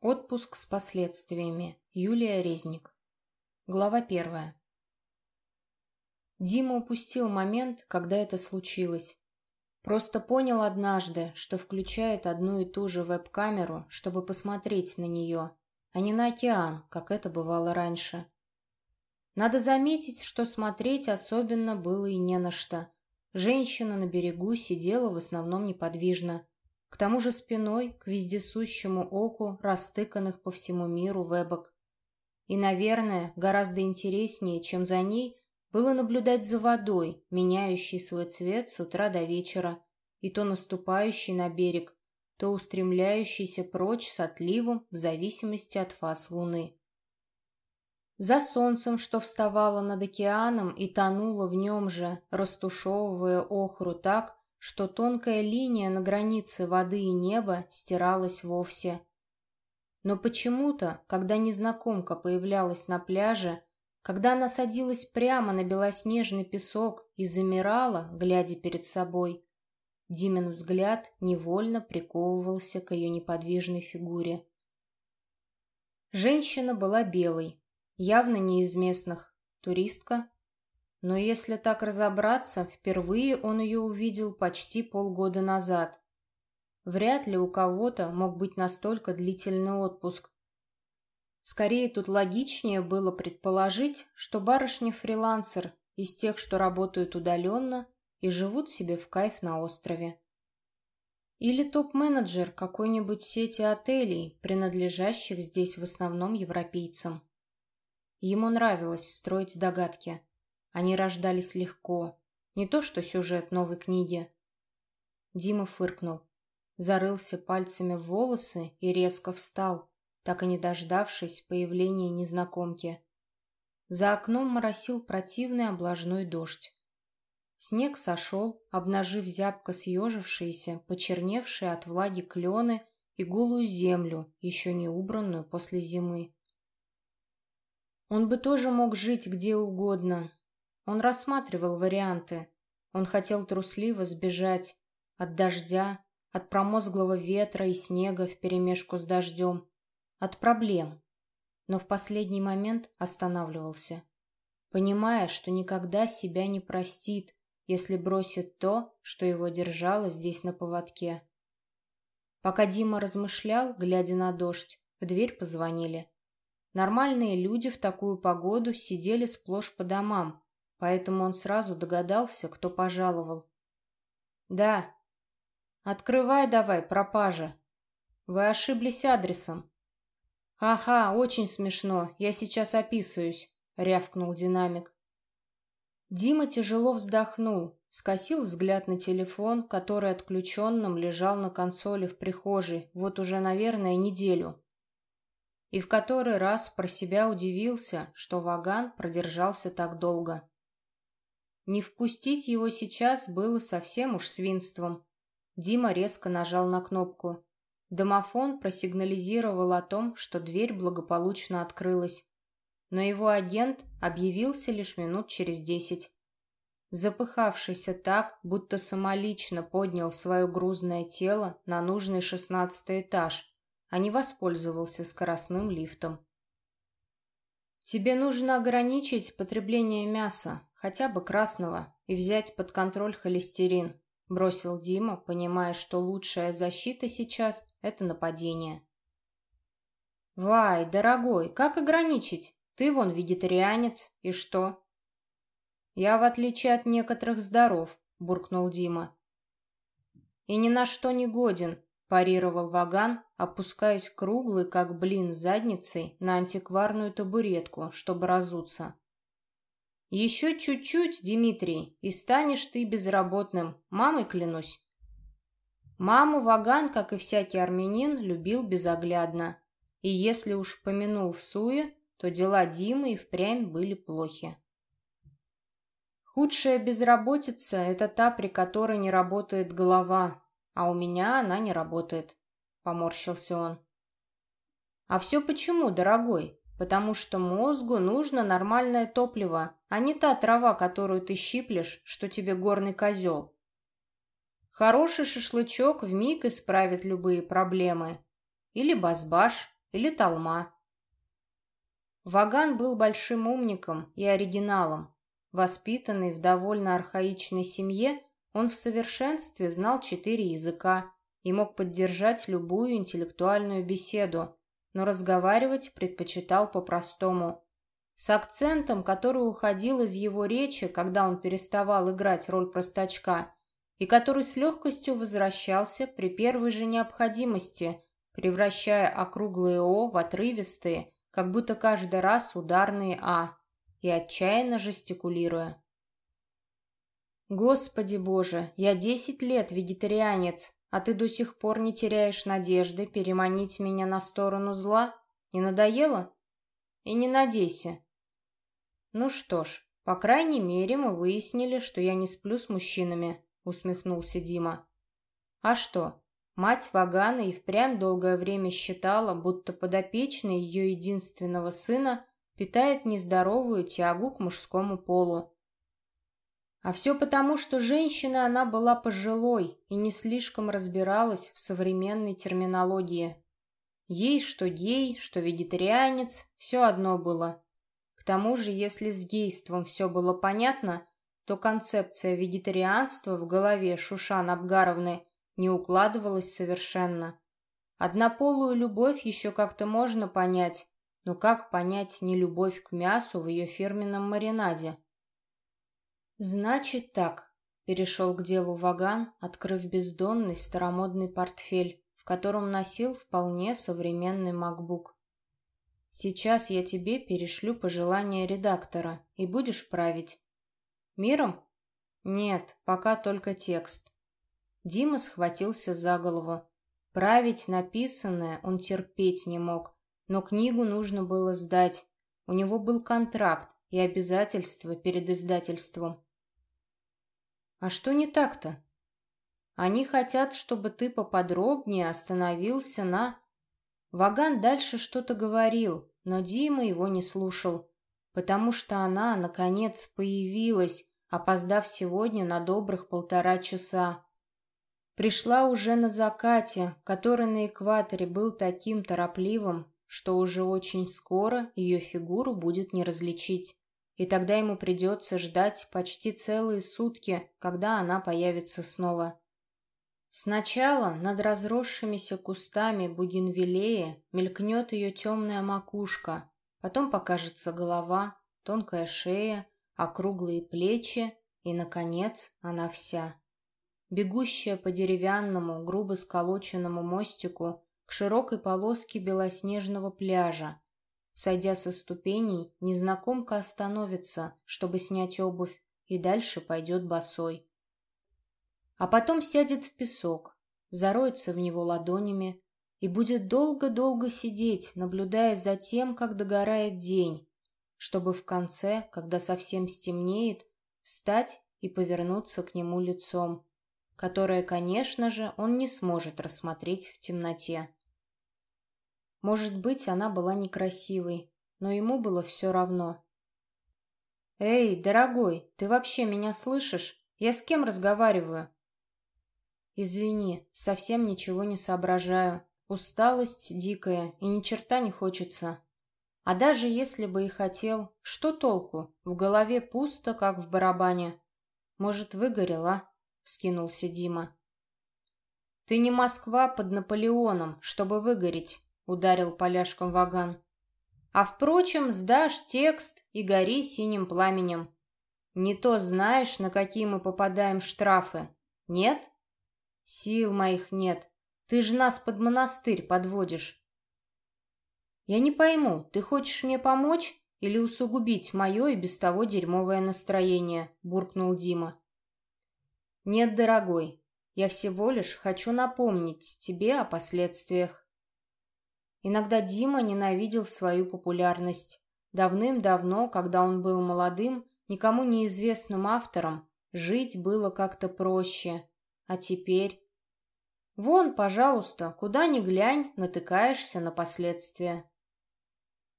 Отпуск с последствиями. Юлия Резник. Глава первая. Дима упустил момент, когда это случилось. Просто понял однажды, что включает одну и ту же веб-камеру, чтобы посмотреть на нее, а не на океан, как это бывало раньше. Надо заметить, что смотреть особенно было и не на что. Женщина на берегу сидела в основном неподвижно, к тому же спиной к вездесущему оку растыканных по всему миру вебок. И, наверное, гораздо интереснее, чем за ней, было наблюдать за водой, меняющей свой цвет с утра до вечера, и то наступающей на берег, то устремляющейся прочь с отливом в зависимости от фаз луны. За солнцем, что вставало над океаном и тонуло в нем же, растушевывая охру так, что тонкая линия на границе воды и неба стиралась вовсе. Но почему-то, когда незнакомка появлялась на пляже, когда она садилась прямо на белоснежный песок и замирала, глядя перед собой, Димин взгляд невольно приковывался к ее неподвижной фигуре. Женщина была белой, явно не из местных, туристка, но если так разобраться, впервые он ее увидел почти полгода назад. Вряд ли у кого-то мог быть настолько длительный отпуск. Скорее тут логичнее было предположить, что барышня-фрилансер из тех, что работают удаленно и живут себе в кайф на острове. Или топ-менеджер какой-нибудь сети отелей, принадлежащих здесь в основном европейцам. Ему нравилось строить догадки – они рождались легко. Не то что сюжет новой книги. Дима фыркнул. Зарылся пальцами в волосы и резко встал, так и не дождавшись появления незнакомки. За окном моросил противный облажной дождь. Снег сошел, обнажив зябко съежившиеся, почерневшие от влаги клены и голую землю, еще не убранную после зимы. Он бы тоже мог жить где угодно, он рассматривал варианты. Он хотел трусливо сбежать от дождя, от промозглого ветра и снега вперемешку с дождем, от проблем. Но в последний момент останавливался, понимая, что никогда себя не простит, если бросит то, что его держало здесь на поводке. Пока Дима размышлял, глядя на дождь, в дверь позвонили. Нормальные люди в такую погоду сидели сплошь по домам, поэтому он сразу догадался, кто пожаловал. «Да. Открывай давай, пропажа. Вы ошиблись адресом». «Ага, очень смешно, я сейчас описываюсь», — рявкнул динамик. Дима тяжело вздохнул, скосил взгляд на телефон, который отключенным лежал на консоли в прихожей вот уже, наверное, неделю. И в который раз про себя удивился, что Ваган продержался так долго. Не впустить его сейчас было совсем уж свинством. Дима резко нажал на кнопку. Домофон просигнализировал о том, что дверь благополучно открылась. Но его агент объявился лишь минут через десять. Запыхавшийся так, будто самолично поднял свое грузное тело на нужный шестнадцатый этаж, а не воспользовался скоростным лифтом. «Тебе нужно ограничить потребление мяса», хотя бы красного, и взять под контроль холестерин», — бросил Дима, понимая, что лучшая защита сейчас — это нападение. «Вай, дорогой, как ограничить? Ты вон вегетарианец, и что?» «Я, в отличие от некоторых, здоров», — буркнул Дима. «И ни на что не годен», — парировал Ваган, опускаясь круглый, как блин, задницей на антикварную табуретку, чтобы разуться. Еще чуть-чуть, Дмитрий, и станешь ты безработным, мамой клянусь. Маму Ваган, как и всякий армянин, любил безоглядно. И если уж помянул в суе, то дела Димы и впрямь были плохи. Худшая безработица – это та, при которой не работает голова, а у меня она не работает, – поморщился он. А все почему, дорогой? потому что мозгу нужно нормальное топливо, а не та трава, которую ты щиплешь, что тебе горный козел. Хороший шашлычок вмиг исправит любые проблемы. Или базбаш, или Талма. Ваган был большим умником и оригиналом. Воспитанный в довольно архаичной семье, он в совершенстве знал четыре языка и мог поддержать любую интеллектуальную беседу, но разговаривать предпочитал по-простому. С акцентом, который уходил из его речи, когда он переставал играть роль простачка, и который с легкостью возвращался при первой же необходимости, превращая округлые «о» в отрывистые, как будто каждый раз ударные «а», и отчаянно жестикулируя. «Господи Боже, я десять лет вегетарианец, а ты до сих пор не теряешь надежды переманить меня на сторону зла? Не надоело? И не надейся». «Ну что ж, по крайней мере мы выяснили, что я не сплю с мужчинами», — усмехнулся Дима. «А что, Мать Вагана и впрямь долгое время считала, будто подопечный ее единственного сына питает нездоровую тягу к мужскому полу. А все потому, что женщина она была пожилой и не слишком разбиралась в современной терминологии. Ей, что гей, что вегетарианец, все одно было. К тому же, если с гейством все было понятно, то концепция вегетарианства в голове Шушан Абгаровны не укладывалась совершенно. Однополую любовь еще как-то можно понять, но как понять нелюбовь к мясу в ее фирменном маринаде? «Значит так», — перешел к делу Ваган, открыв бездонный старомодный портфель, в котором носил вполне современный MacBook. «Сейчас я тебе перешлю пожелания редактора, и будешь править. Миром? Нет, пока только текст. Дима схватился за голову. Править написанное он терпеть не мог, но книгу нужно было сдать. У него был контракт и обязательства перед издательством. А что не так-то? Они хотят, чтобы ты поподробнее остановился на... Ваган дальше что-то говорил, но Дима его не слушал, потому что она, наконец, появилась, опоздав сегодня на добрых полтора часа. Пришла уже на закате, который на экваторе был таким торопливым, что уже очень скоро ее фигуру будет не различить. И тогда ему придется ждать почти целые сутки, когда она появится снова. Сначала над разросшимися кустами бугенвиллея мелькнет ее темная макушка, потом покажется голова, тонкая шея, округлые плечи, и, наконец, она вся бегущая по деревянному, грубо сколоченному мостику к широкой полоске белоснежного пляжа. Сойдя со ступеней, незнакомка остановится, чтобы снять обувь, и дальше пойдет босой. А потом сядет в песок, зароется в него ладонями и будет долго-долго сидеть, наблюдая за тем, как догорает день, чтобы в конце, когда совсем стемнеет, встать и повернуться к нему лицом которое, конечно же, он не сможет рассмотреть в темноте. Может быть, она была некрасивой, но ему было все равно. «Эй, дорогой, ты вообще меня слышишь? Я с кем разговариваю?» «Извини, совсем ничего не соображаю. Усталость дикая, и ни черта не хочется. А даже если бы и хотел, что толку? В голове пусто, как в барабане. Может, выгорел, а?» вскинулся Дима. «Ты не Москва под Наполеоном, чтобы выгореть», — ударил поляшком Ваган. «А впрочем, сдашь текст и гори синим пламенем. Не то знаешь, на какие мы попадаем штрафы. Нет? Сил моих нет. Ты же нас под монастырь подводишь». «Я не пойму, ты хочешь мне помочь или усугубить мое и без того дерьмовое настроение?» — буркнул Дима. «Нет, дорогой, я всего лишь хочу напомнить тебе о последствиях». Иногда Дима ненавидел свою популярность. Давным-давно, когда он был молодым, никому неизвестным автором, жить было как-то проще. А теперь... Вон, пожалуйста, куда ни глянь, натыкаешься на последствия.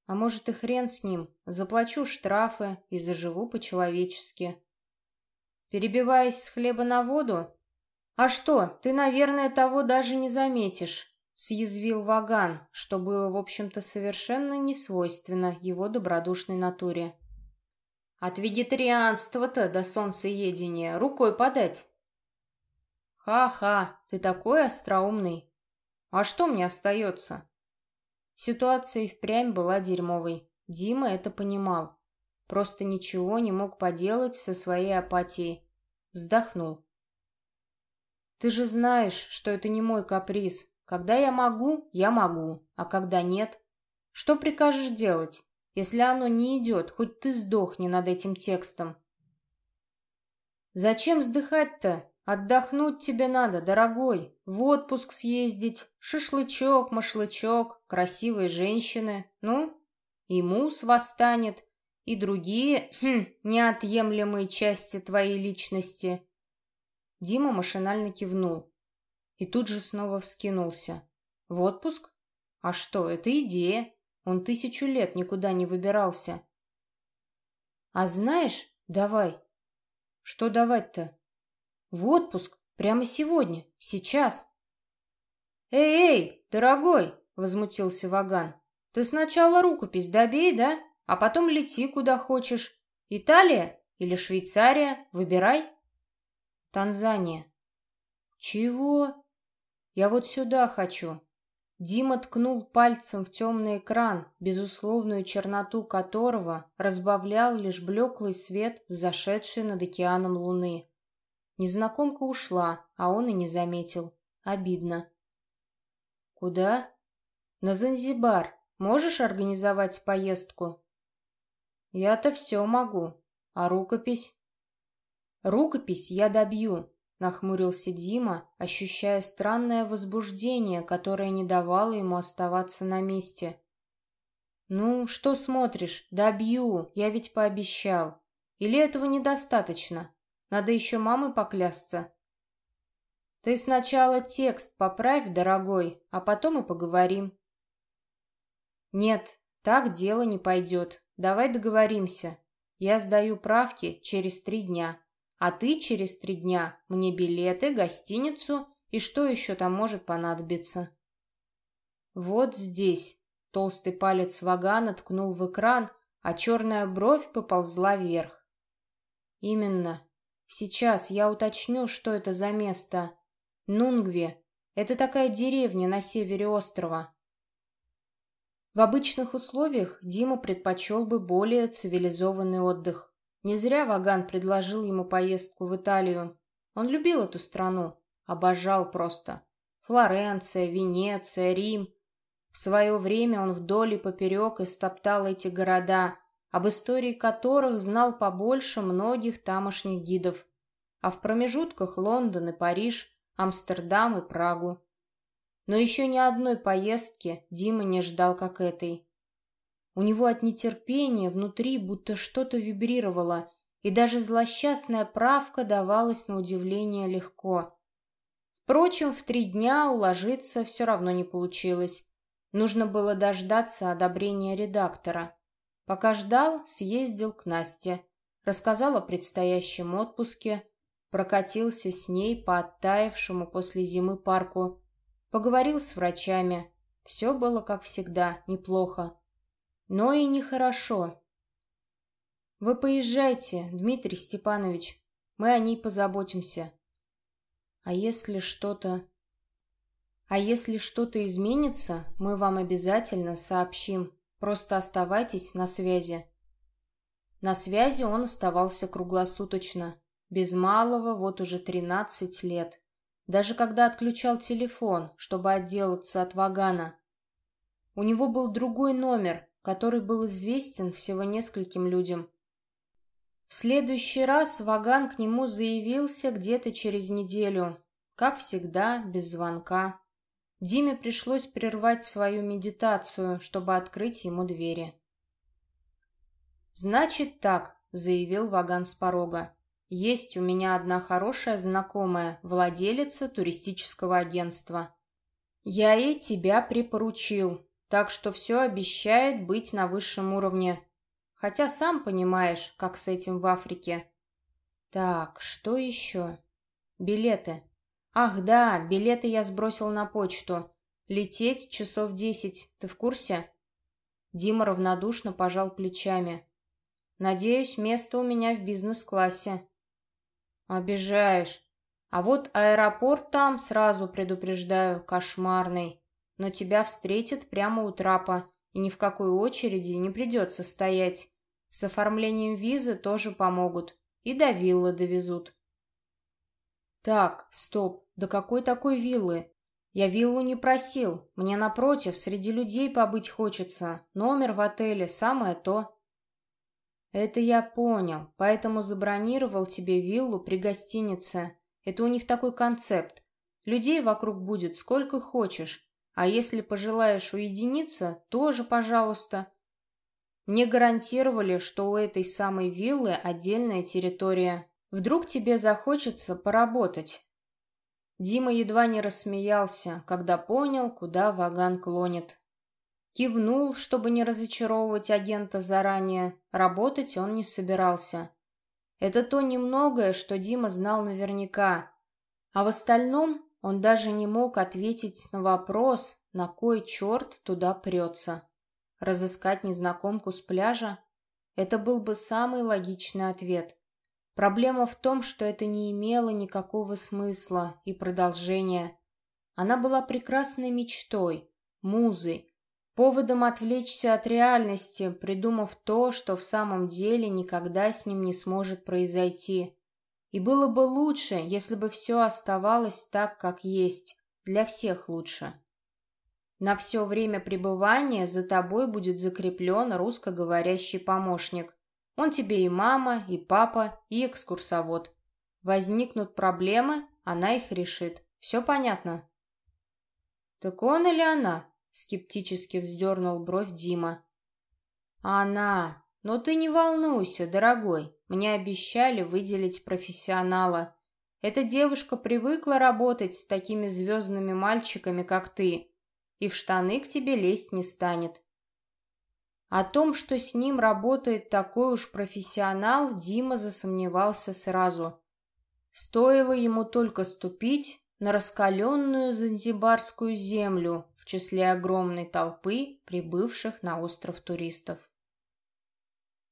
А может и хрен с ним, заплачу штрафы и заживу по-человечески. Перебиваясь с хлеба на воду? А что, ты, наверное, того даже не заметишь. Съязвил Ваган, что было, в общем-то, совершенно не свойственно его добродушной натуре. От вегетарианства-то до солнцеедения рукой подать. Ха-ха, ты такой остроумный. А что мне остается? Ситуация и впрямь была дерьмовой. Дима это понимал. Просто ничего не мог поделать со своей апатией. Вздохнул. Ты же знаешь, что это не мой каприз. Когда я могу, я могу, а когда нет, что прикажешь делать? Если оно не идет, хоть ты сдохни над этим текстом. Зачем вздыхать-то? Отдохнуть тебе надо, дорогой. В отпуск съездить, шашлычок, машлычок, красивые женщины. Ну, и мус восстанет, и другие хм, неотъемлемые части твоей личности. Дима машинально кивнул. И тут же снова вскинулся. В отпуск? А что, это идея. Он тысячу лет никуда не выбирался. А знаешь, давай. Что давать-то? В отпуск. Прямо сегодня. Сейчас. Эй, эй, дорогой, возмутился Ваган. Ты сначала рукопись добей, да? А потом лети куда хочешь. Италия или Швейцария? Выбирай. Танзания. Чего? Я вот сюда хочу. Дима ткнул пальцем в темный экран, безусловную черноту которого разбавлял лишь блеклый свет, взошедший над океаном луны. Незнакомка ушла, а он и не заметил. Обидно. «Куда?» «На Занзибар. Можешь организовать поездку?» «Я-то все могу. А рукопись?» «Рукопись я добью. Нахмурился Дима, ощущая странное возбуждение, которое не давало ему оставаться на месте. «Ну, что смотришь? Добью, я ведь пообещал. Или этого недостаточно? Надо еще мамы поклясться». «Ты сначала текст поправь, дорогой, а потом и поговорим». «Нет, так дело не пойдет. Давай договоримся. Я сдаю правки через три дня. А ты через три дня мне билеты, гостиницу и что еще там может понадобиться. Вот здесь. Толстый палец Вагана ткнул в экран, а черная бровь поползла вверх. Именно. Сейчас я уточню, что это за место. Нунгве. Это такая деревня на севере острова. В обычных условиях Дима предпочел бы более цивилизованный отдых. Не зря Ваган предложил ему поездку в Италию. Он любил эту страну, обожал просто. Флоренция, Венеция, Рим. В свое время он вдоль и поперек истоптал эти города, об истории которых знал побольше многих тамошних гидов. А в промежутках Лондон и Париж, Амстердам и Прагу. Но еще ни одной поездки Дима не ждал, как этой. У него от нетерпения внутри будто что-то вибрировало, и даже злосчастная правка давалась на удивление легко. Впрочем, в три дня уложиться все равно не получилось. Нужно было дождаться одобрения редактора. Пока ждал, съездил к Насте. Рассказал о предстоящем отпуске, прокатился с ней по оттаившему после зимы парку, поговорил с врачами. Все было, как всегда, неплохо но и нехорошо. Вы поезжайте, Дмитрий Степанович, мы о ней позаботимся. А если что-то... А если что-то изменится, мы вам обязательно сообщим. Просто оставайтесь на связи. На связи он оставался круглосуточно. Без малого вот уже 13 лет. Даже когда отключал телефон, чтобы отделаться от Вагана. У него был другой номер, который был известен всего нескольким людям. В следующий раз Ваган к нему заявился где-то через неделю, как всегда, без звонка. Диме пришлось прервать свою медитацию, чтобы открыть ему двери. «Значит так», — заявил Ваган с порога. «Есть у меня одна хорошая знакомая, владелица туристического агентства. Я ей тебя припоручил, так что все обещает быть на высшем уровне. Хотя сам понимаешь, как с этим в Африке. Так, что еще? Билеты. Ах да, билеты я сбросил на почту. Лететь часов десять, ты в курсе? Дима равнодушно пожал плечами. Надеюсь, место у меня в бизнес-классе. Обижаешь. А вот аэропорт там, сразу предупреждаю, кошмарный. Но тебя встретят прямо у трапа, и ни в какой очереди не придется стоять. С оформлением визы тоже помогут. И до виллы довезут. Так, стоп, до какой такой виллы? Я виллу не просил. Мне, напротив, среди людей побыть хочется. Номер в отеле, самое то. Это я понял, поэтому забронировал тебе виллу при гостинице. Это у них такой концепт. Людей вокруг будет сколько хочешь. А если пожелаешь уединиться, тоже пожалуйста. Мне гарантировали, что у этой самой виллы отдельная территория. Вдруг тебе захочется поработать. Дима едва не рассмеялся, когда понял, куда Ваган клонит. Кивнул, чтобы не разочаровывать агента заранее. Работать он не собирался. Это то немногое, что Дима знал наверняка. А в остальном он даже не мог ответить на вопрос, на кой черт туда прется. Разыскать незнакомку с пляжа? Это был бы самый логичный ответ. Проблема в том, что это не имело никакого смысла и продолжения. Она была прекрасной мечтой, музой, поводом отвлечься от реальности, придумав то, что в самом деле никогда с ним не сможет произойти. И было бы лучше, если бы все оставалось так, как есть, для всех лучше. На все время пребывания за тобой будет закреплен русскоговорящий помощник. Он тебе и мама, и папа, и экскурсовод. Возникнут проблемы, она их решит. Все понятно? Так он или она? Скептически вздернул бровь Дима. Она. Но ты не волнуйся, дорогой. Мне обещали выделить профессионала. Эта девушка привыкла работать с такими звездными мальчиками, как ты и в штаны к тебе лезть не станет. О том, что с ним работает такой уж профессионал, Дима засомневался сразу. Стоило ему только ступить на раскаленную занзибарскую землю в числе огромной толпы прибывших на остров туристов.